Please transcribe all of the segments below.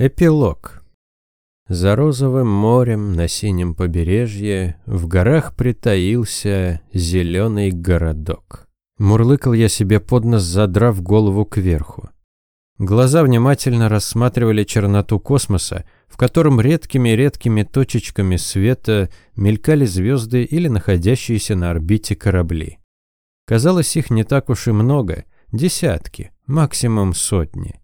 Эпилог. За розовым морем на синем побережье в горах притаился зеленый городок. Мурлыкал я себе под нос, задрав голову кверху. Глаза внимательно рассматривали черноту космоса, в котором редкими-редкими точечками света мелькали звезды или находящиеся на орбите корабли. Казалось, их не так уж и много, десятки, максимум сотни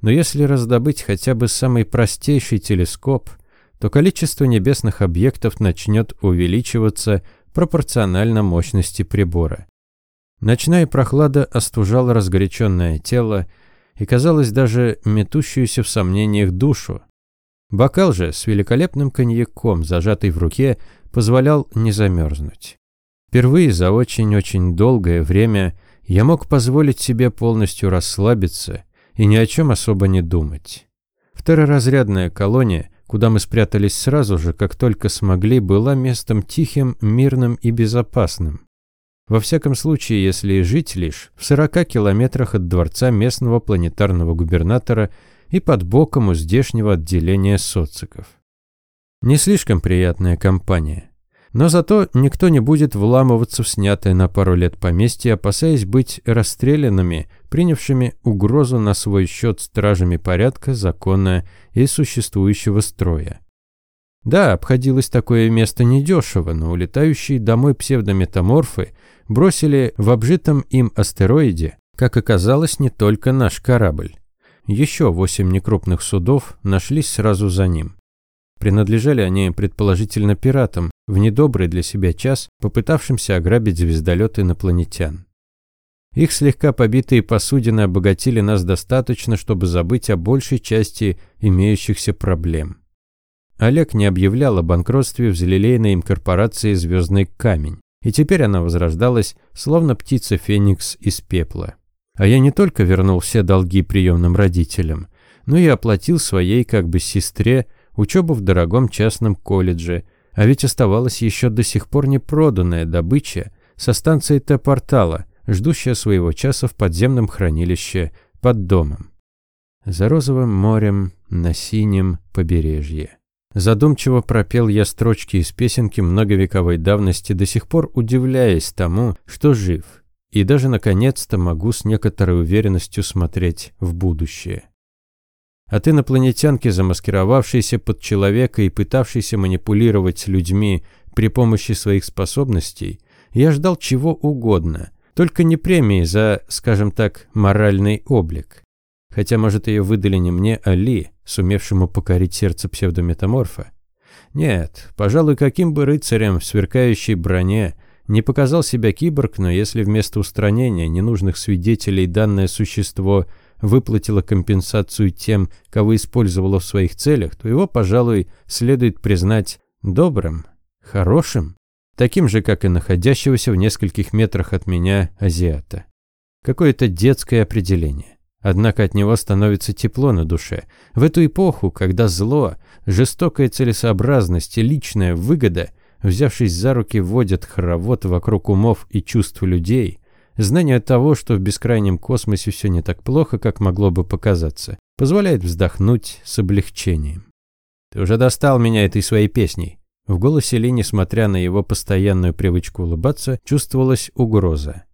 но если раздобыть хотя бы самый простейший телескоп, то количество небесных объектов начнет увеличиваться пропорционально мощности прибора. Ночная прохлада остужала разгоряченное тело и, казалось, даже метущуюся в сомнениях душу. Бокал же с великолепным коньяком, зажатый в руке, позволял не замерзнуть. Впервые за очень-очень долгое время я мог позволить себе полностью расслабиться и ни о чем особо не думать. Второразрядная колония, куда мы спрятались сразу же, как только смогли, была местом тихим, мирным и безопасным. Во всяком случае, если и жить лишь в 40 километрах от дворца местного планетарного губернатора и под боком у здешнего отделения социков. Не слишком приятная компания. Но зато никто не будет вламываться в снятое на пару лет поместье, опасаясь быть расстрелянными, принявшими угрозу на свой счет стражами порядка, закона и существующего строя. Да, обходилось такое место недешево, но улетающие домой псевдометаморфы бросили в обжитом им астероиде, как оказалось, не только наш корабль. Еще восемь некрупных судов нашлись сразу за ним. Принадлежали они, предположительно, пиратам, в недобрый для себя час, попытавшимся ограбить звездолет инопланетян. Их слегка побитые посудины обогатили нас достаточно, чтобы забыть о большей части имеющихся проблем. Олег не объявлял о банкротстве взлелейной им корпорации «Звездный камень», и теперь она возрождалась, словно птица Феникс из пепла. А я не только вернул все долги приемным родителям, но и оплатил своей как бы сестре учебу в дорогом частном колледже, а ведь оставалась еще до сих пор не проданная добыча со станции Т-портала, ждущая своего часа в подземном хранилище под домом. За розовым морем на синем побережье. Задумчиво пропел я строчки из песенки многовековой давности, до сих пор удивляясь тому, что жив, и даже наконец-то могу с некоторой уверенностью смотреть в будущее. От инопланетянки, замаскировавшейся под человека и пытавшейся манипулировать людьми при помощи своих способностей, я ждал чего угодно, только не премии за, скажем так, моральный облик. Хотя, может, ее выдали не мне, а Ли, сумевшему покорить сердце псевдометаморфа. Нет, пожалуй, каким бы рыцарем в сверкающей броне не показал себя киборг, но если вместо устранения ненужных свидетелей данное существо – выплатила компенсацию тем, кого использовала в своих целях, то его, пожалуй, следует признать добрым, хорошим, таким же, как и находящегося в нескольких метрах от меня азиата. Какое-то детское определение. Однако от него становится тепло на душе. В эту эпоху, когда зло, жестокая целесообразность и личная выгода, взявшись за руки, вводят хоровод вокруг умов и чувств людей – Знание того, что в бескрайнем космосе все не так плохо, как могло бы показаться, позволяет вздохнуть с облегчением. «Ты уже достал меня этой своей песней». В голосе Ли, несмотря на его постоянную привычку улыбаться, чувствовалась угроза.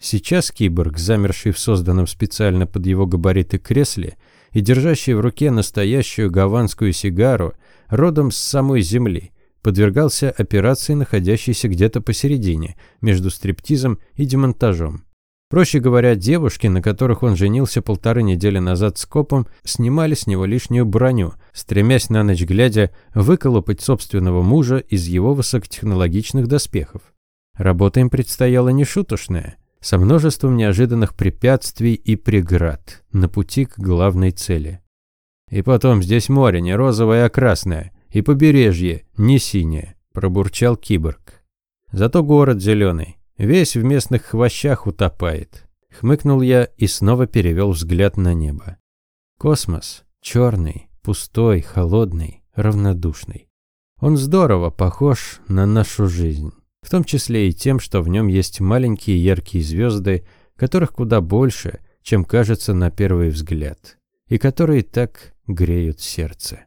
Сейчас киборг, замерший в созданном специально под его габариты кресле и держащий в руке настоящую гаванскую сигару, родом с самой Земли, подвергался операции, находящейся где-то посередине, между стриптизом и демонтажом. Проще говоря, девушки, на которых он женился полторы недели назад с копом, снимали с него лишнюю броню, стремясь на ночь глядя выколопать собственного мужа из его высокотехнологичных доспехов. Работа им предстояла нешуточная, со множеством неожиданных препятствий и преград на пути к главной цели. И потом здесь море не розовое, а красное – и побережье не синее», – пробурчал киборг. «Зато город зеленый, весь в местных хвощах утопает». Хмыкнул я и снова перевел взгляд на небо. Космос черный, пустой, холодный, равнодушный. Он здорово похож на нашу жизнь, в том числе и тем, что в нем есть маленькие яркие звезды, которых куда больше, чем кажется на первый взгляд. и которые так греют сердце.